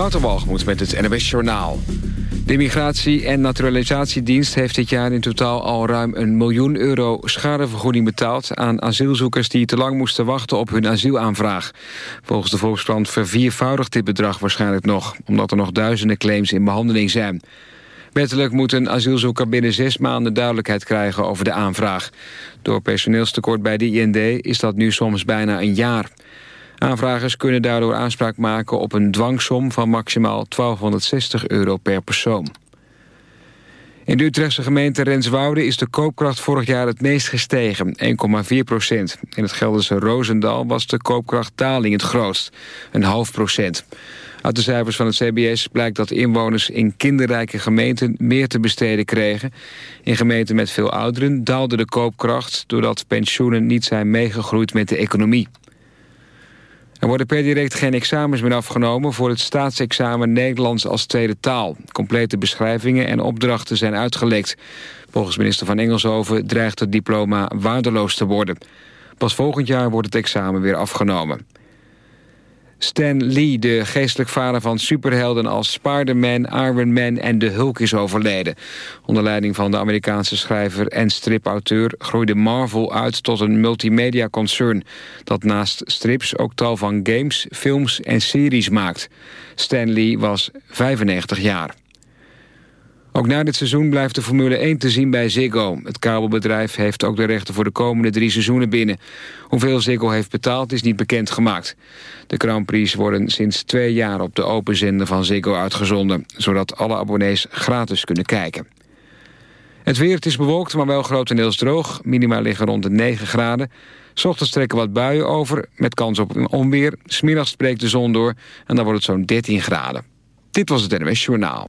Waterwalgemoed met het NWS Journaal. De Immigratie- en Naturalisatiedienst heeft dit jaar in totaal al ruim een miljoen euro schadevergoeding betaald aan asielzoekers die te lang moesten wachten op hun asielaanvraag. Volgens de Volkskrant verviervoudigt dit bedrag waarschijnlijk nog, omdat er nog duizenden claims in behandeling zijn. Wettelijk moet een asielzoeker binnen zes maanden duidelijkheid krijgen over de aanvraag. Door personeelstekort bij de IND is dat nu soms bijna een jaar. Aanvragers kunnen daardoor aanspraak maken op een dwangsom van maximaal 1260 euro per persoon. In de Utrechtse gemeente Renswoude is de koopkracht vorig jaar het meest gestegen, 1,4 procent. In het Gelderse Roosendaal was de koopkrachtdaling het grootst, een half procent. Uit de cijfers van het CBS blijkt dat inwoners in kinderrijke gemeenten meer te besteden kregen. In gemeenten met veel ouderen daalde de koopkracht doordat pensioenen niet zijn meegegroeid met de economie. Er worden per direct geen examens meer afgenomen voor het staatsexamen Nederlands als tweede taal. Complete beschrijvingen en opdrachten zijn uitgelekt. Volgens minister van Engelshoven dreigt het diploma waardeloos te worden. Pas volgend jaar wordt het examen weer afgenomen. Stan Lee, de geestelijk vader van superhelden als Spider-Man, Iron Man en de Hulk is overleden. Onder leiding van de Amerikaanse schrijver en stripauteur groeide Marvel uit tot een multimedia concern dat naast strips ook tal van games, films en series maakt. Stan Lee was 95 jaar. Ook na dit seizoen blijft de Formule 1 te zien bij Ziggo. Het kabelbedrijf heeft ook de rechten voor de komende drie seizoenen binnen. Hoeveel Ziggo heeft betaald is niet bekendgemaakt. De Grand Prix worden sinds twee jaar op de open zender van Ziggo uitgezonden... zodat alle abonnees gratis kunnen kijken. Het weer, het is bewolkt, maar wel grotendeels droog. Minima liggen rond de 9 graden. S ochtends trekken wat buien over, met kans op een onweer. Smiddags spreekt de zon door en dan wordt het zo'n 13 graden. Dit was het NWS Journaal.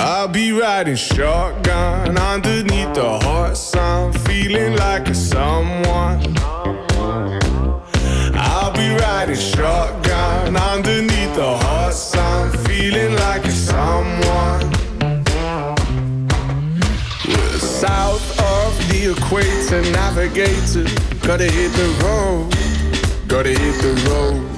I'll be riding shotgun underneath the hot sun, feeling like a someone. I'll be riding shotgun underneath the hot sun, feeling like a someone. We're south of the equator, navigator, gotta hit the road gotta hit the road.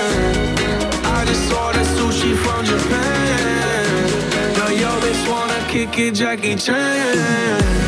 from Japan. Now you always wanna kick it, Jackie Chan.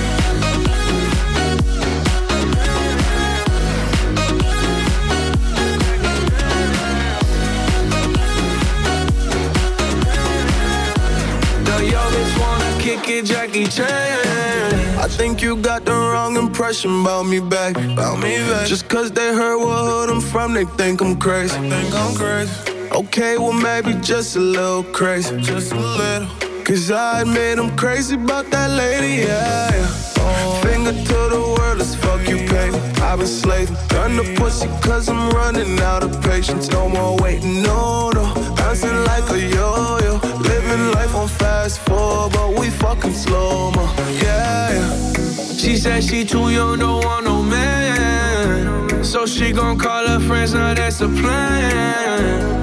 Jackie Chan. I think you got the wrong impression about me back. About me back. Just cause they heard what hood I'm from, they think I'm crazy. I think I'm crazy. Okay, well maybe just a little crazy. Just a little. Cause I admit I'm crazy about that lady, yeah. yeah. Finger to the world, as fuck you pay. I've been slaving, done the pussy cause I'm running out of patience. No more waiting, no, no. Bouncing like a yo-yo. Living life on fast forward, but we fucking slow, mo. Yeah, yeah. She said she too young, don't want no man. So she gon' call her friends, now that's a plan.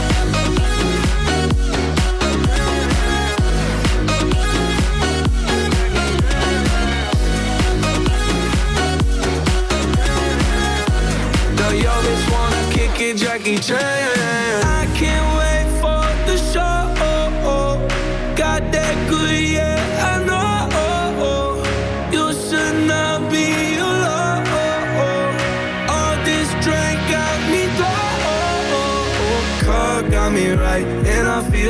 Jackie Chan. I can't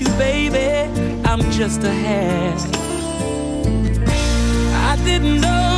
you, baby. I'm just a half. I didn't know.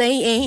saying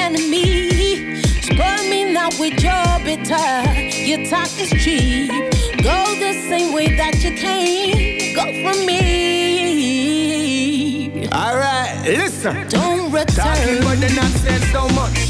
enemy. Spur me not with your bitter. Your talk is cheap. Go the same way that you came. Go for me. All right, listen. Don't return. Talking about the nonsense so much.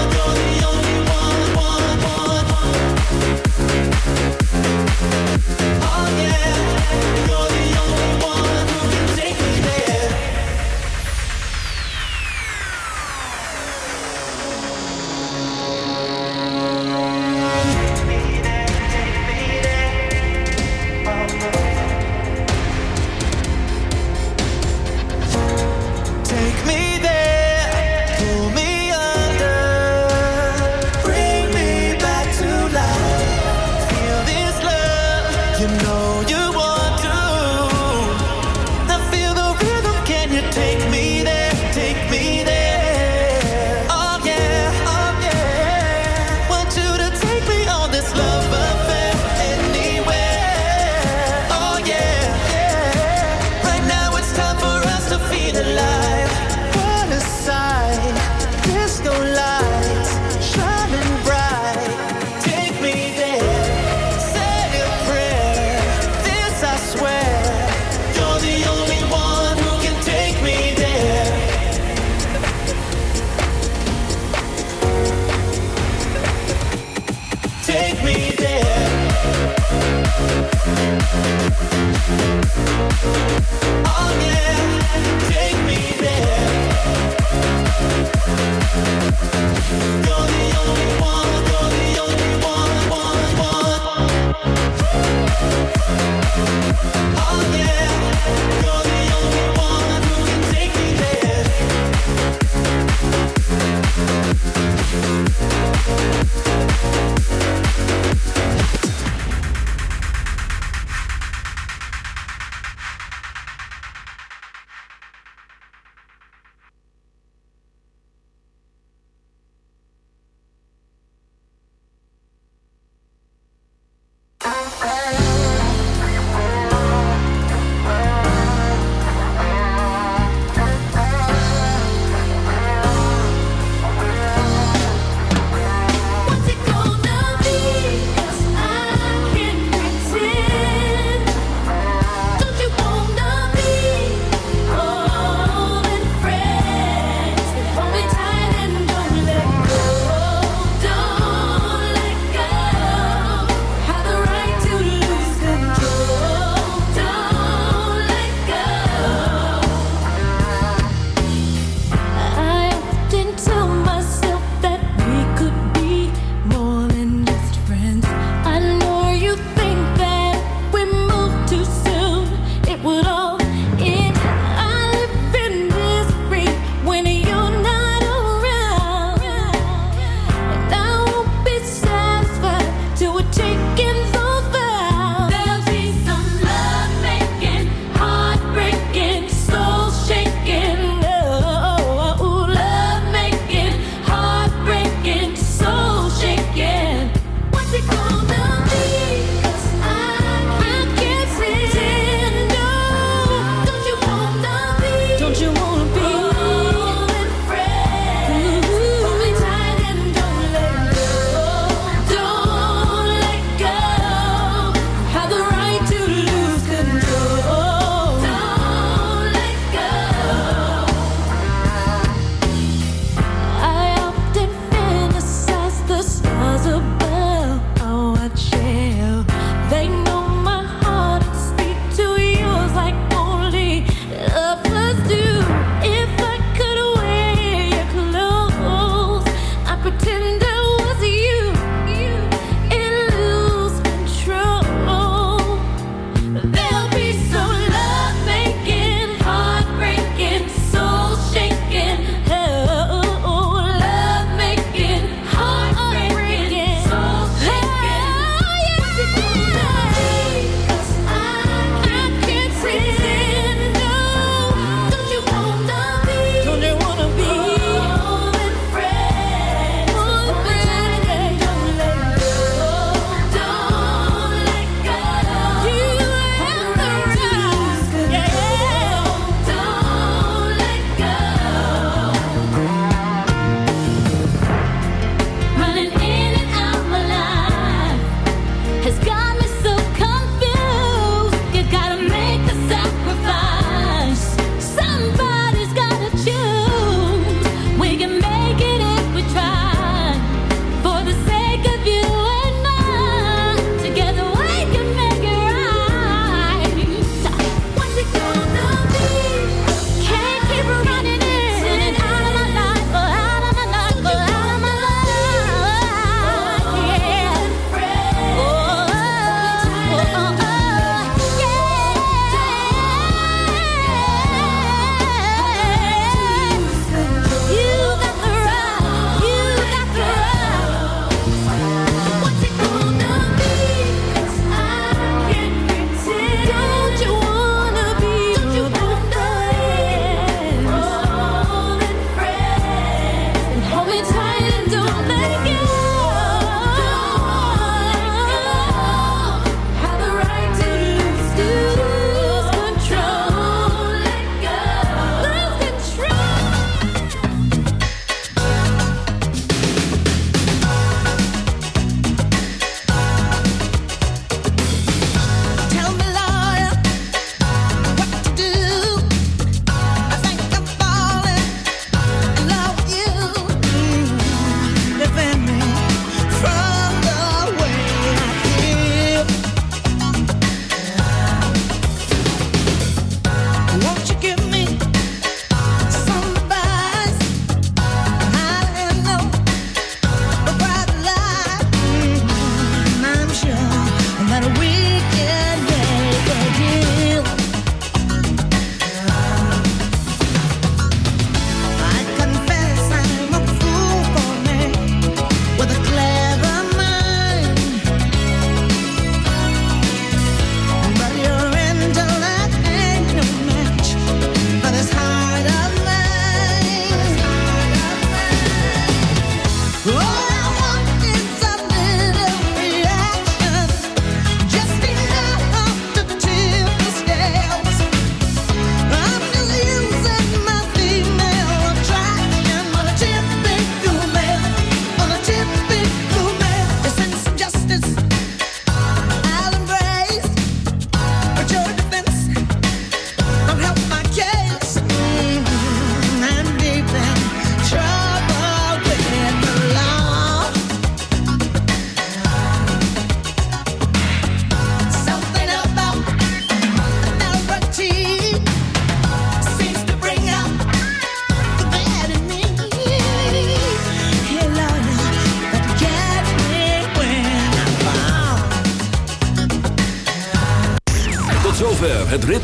you know